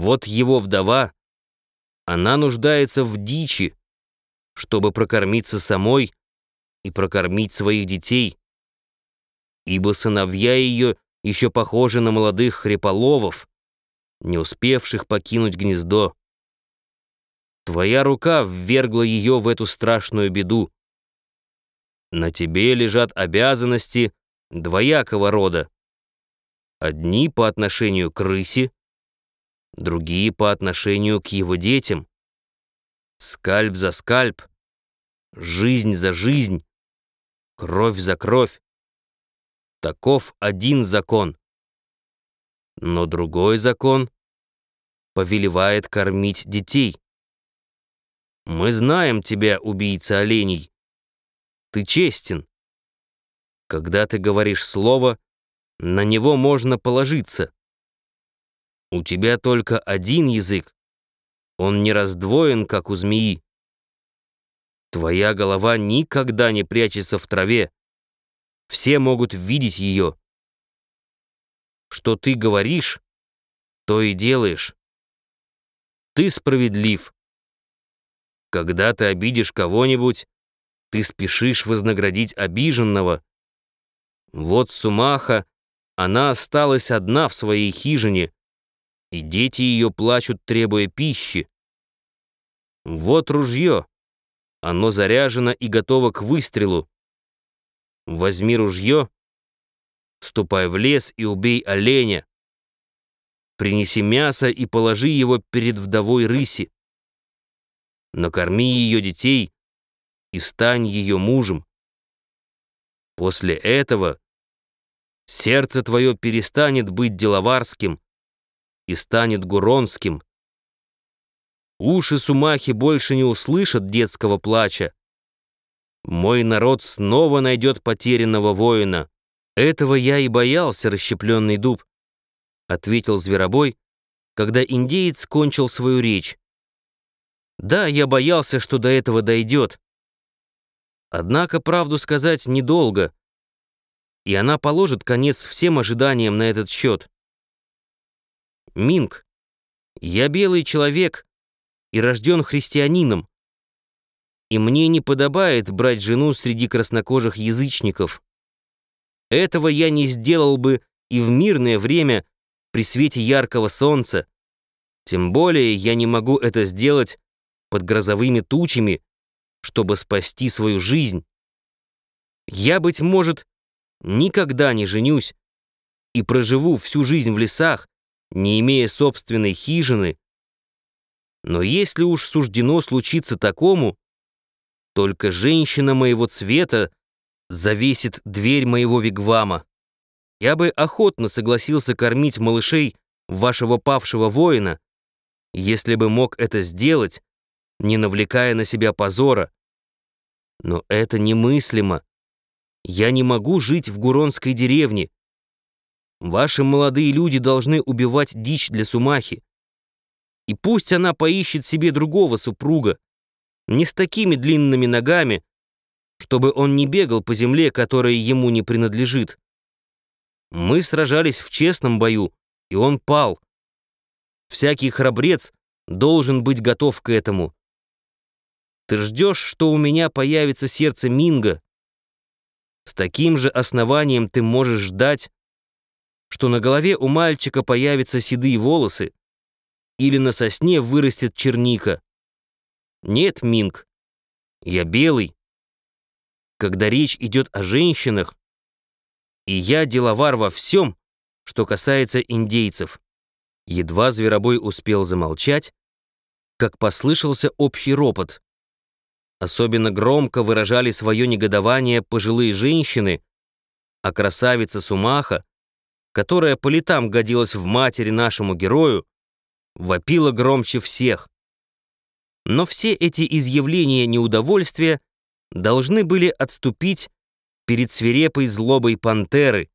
Вот его вдова, она нуждается в дичи, чтобы прокормиться самой и прокормить своих детей, ибо сыновья ее еще похожи на молодых хриполовов, не успевших покинуть гнездо. Твоя рука ввергла ее в эту страшную беду. На тебе лежат обязанности двоякого рода. Одни по отношению к рысе, другие по отношению к его детям. Скальп за скальп, жизнь за жизнь, кровь за кровь. Таков один закон. Но другой закон повелевает кормить детей. Мы знаем тебя, убийца оленей. Ты честен. Когда ты говоришь слово, на него можно положиться. У тебя только один язык. Он не раздвоен, как у змеи. Твоя голова никогда не прячется в траве. Все могут видеть ее. Что ты говоришь, то и делаешь. Ты справедлив. Когда ты обидишь кого-нибудь, ты спешишь вознаградить обиженного. Вот Сумаха, она осталась одна в своей хижине, и дети ее плачут, требуя пищи. Вот ружье. Оно заряжено и готово к выстрелу. Возьми ружье, ступай в лес и убей оленя. Принеси мясо и положи его перед вдовой рыси. Накорми ее детей и стань ее мужем. После этого сердце твое перестанет быть деловарским и станет гуронским. Уши Сумахи больше не услышат детского плача. Мой народ снова найдет потерянного воина. Этого я и боялся, расщепленный дуб, ответил Зверобой, когда индеец кончил свою речь. Да, я боялся, что до этого дойдет. Однако, правду сказать, недолго, и она положит конец всем ожиданиям на этот счет. Минг, я белый человек и рожден христианином, и мне не подобает брать жену среди краснокожих язычников. Этого я не сделал бы и в мирное время при свете яркого солнца. Тем более я не могу это сделать под грозовыми тучами, чтобы спасти свою жизнь. Я, быть может, никогда не женюсь и проживу всю жизнь в лесах, не имея собственной хижины. Но если уж суждено случиться такому, только женщина моего цвета завесит дверь моего вигвама. Я бы охотно согласился кормить малышей вашего павшего воина, если бы мог это сделать, не навлекая на себя позора. Но это немыслимо. Я не могу жить в Гуронской деревне. Ваши молодые люди должны убивать дичь для Сумахи. И пусть она поищет себе другого супруга, не с такими длинными ногами, чтобы он не бегал по земле, которая ему не принадлежит. Мы сражались в честном бою, и он пал. Всякий храбрец должен быть готов к этому. Ты ждешь, что у меня появится сердце Минга. С таким же основанием ты можешь ждать, что на голове у мальчика появятся седые волосы или на сосне вырастет черника. Нет, Минг, я белый. Когда речь идет о женщинах, и я деловар во всем, что касается индейцев. Едва Зверобой успел замолчать, как послышался общий ропот. Особенно громко выражали свое негодование пожилые женщины, а красавица Сумаха которая по летам годилась в матери нашему герою, вопила громче всех. Но все эти изъявления неудовольствия должны были отступить перед свирепой злобой пантеры,